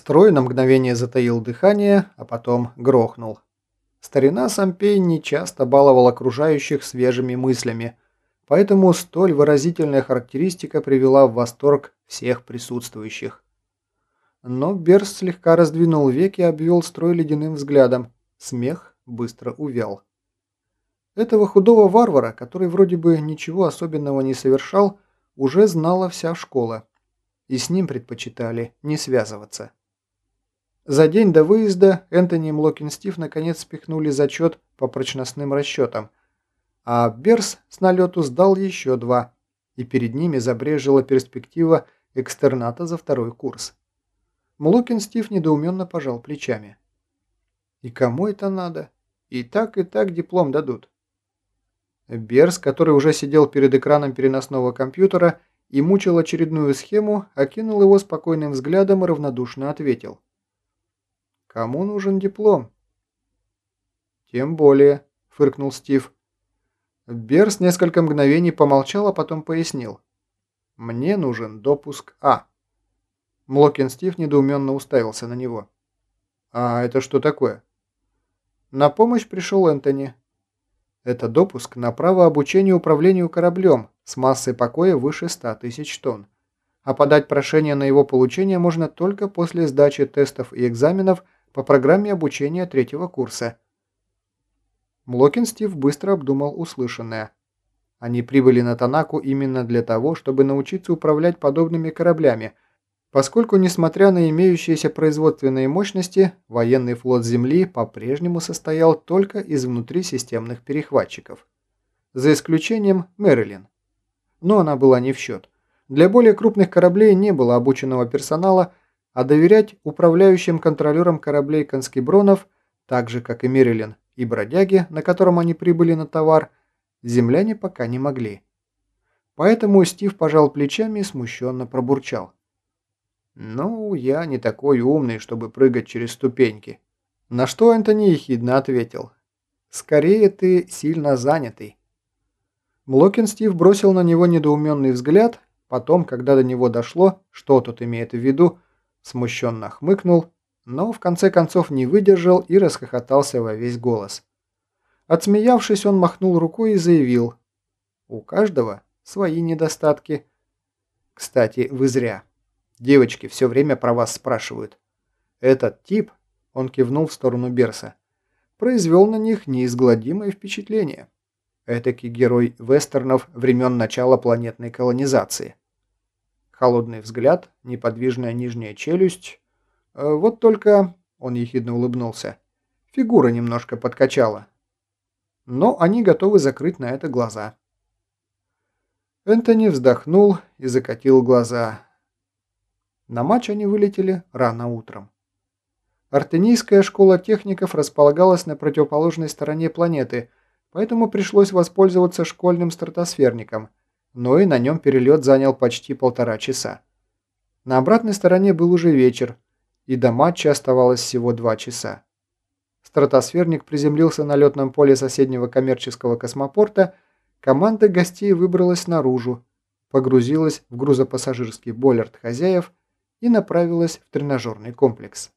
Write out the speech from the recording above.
Строй на мгновение затаил дыхание, а потом грохнул. Старина Сампей нечасто баловал окружающих свежими мыслями, поэтому столь выразительная характеристика привела в восторг всех присутствующих. Но Берс слегка раздвинул веки и обвел строй ледяным взглядом. Смех быстро увял. Этого худого варвара, который вроде бы ничего особенного не совершал, уже знала вся школа, и с ним предпочитали не связываться. За день до выезда Энтони и Млокин Стив наконец спихнули зачет по прочностным расчетам, а Берс с налету сдал еще два, и перед ними забрежила перспектива экстерната за второй курс. Млокин Стив недоуменно пожал плечами. «И кому это надо? И так, и так диплом дадут». Берс, который уже сидел перед экраном переносного компьютера и мучил очередную схему, окинул его спокойным взглядом и равнодушно ответил – Кому нужен диплом? Тем более, фыркнул Стив. Берс несколько мгновений помолчал, а потом пояснил. Мне нужен допуск А. Млокин Стив недоуменно уставился на него. А это что такое? На помощь пришел Энтони. Это допуск на право обучения управлению кораблем с массой покоя выше 100 тысяч тонн. А подать прошение на его получение можно только после сдачи тестов и экзаменов по программе обучения третьего курса. Млокин Стив быстро обдумал услышанное. Они прибыли на Танаку именно для того, чтобы научиться управлять подобными кораблями, поскольку, несмотря на имеющиеся производственные мощности, военный флот Земли по-прежнему состоял только из внутрисистемных перехватчиков. За исключением Мэрилин. Но она была не в счет. Для более крупных кораблей не было обученного персонала, а доверять управляющим контролерам кораблей конскебронов, так же как и Мерилин и бродяги, на котором они прибыли на товар, земляне пока не могли. Поэтому Стив пожал плечами и смущенно пробурчал. «Ну, я не такой умный, чтобы прыгать через ступеньки». На что Антони ехидно ответил. «Скорее ты сильно занятый». Млокин Стив бросил на него недоуменный взгляд, потом, когда до него дошло, что тут имеет в виду, смущенно хмыкнул, но в конце концов не выдержал и расхохотался во весь голос. Отсмеявшись, он махнул рукой и заявил, «У каждого свои недостатки. Кстати, вы зря. Девочки все время про вас спрашивают. Этот тип, он кивнул в сторону Берса, произвел на них неизгладимое впечатление. Этакий герой вестернов времен начала планетной колонизации. Холодный взгляд, неподвижная нижняя челюсть. Э, вот только, он ехидно улыбнулся, фигура немножко подкачала. Но они готовы закрыть на это глаза. Энтони вздохнул и закатил глаза. На матч они вылетели рано утром. Артенийская школа техников располагалась на противоположной стороне планеты, поэтому пришлось воспользоваться школьным стратосферником – но и на нем перелет занял почти полтора часа. На обратной стороне был уже вечер, и до матча оставалось всего два часа. Стратосферник приземлился на летном поле соседнего коммерческого космопорта, команда гостей выбралась наружу, погрузилась в грузопассажирский бойлерт хозяев и направилась в тренажерный комплекс.